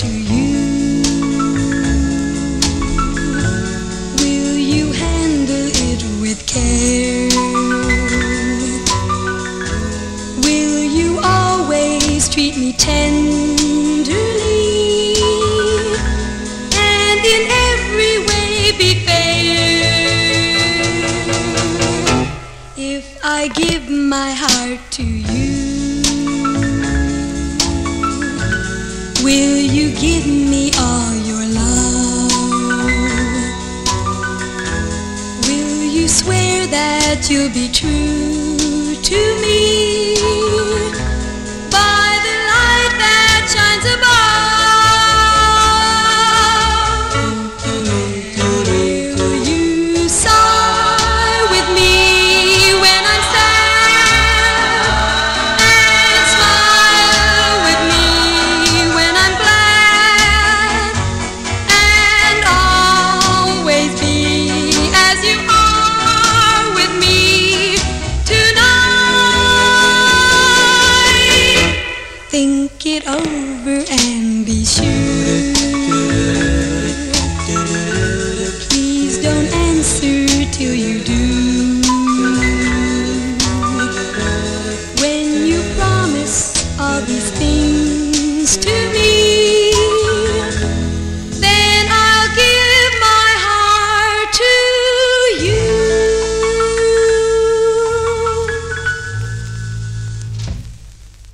to you. Will you handle it with care? Will you always treat me tenderly and in every way be fair? If I give my heart to you, will you give me all your love? Will you swear that you'll be true to me Think it over and be sure. Please don't answer till you do. When you promise all these things to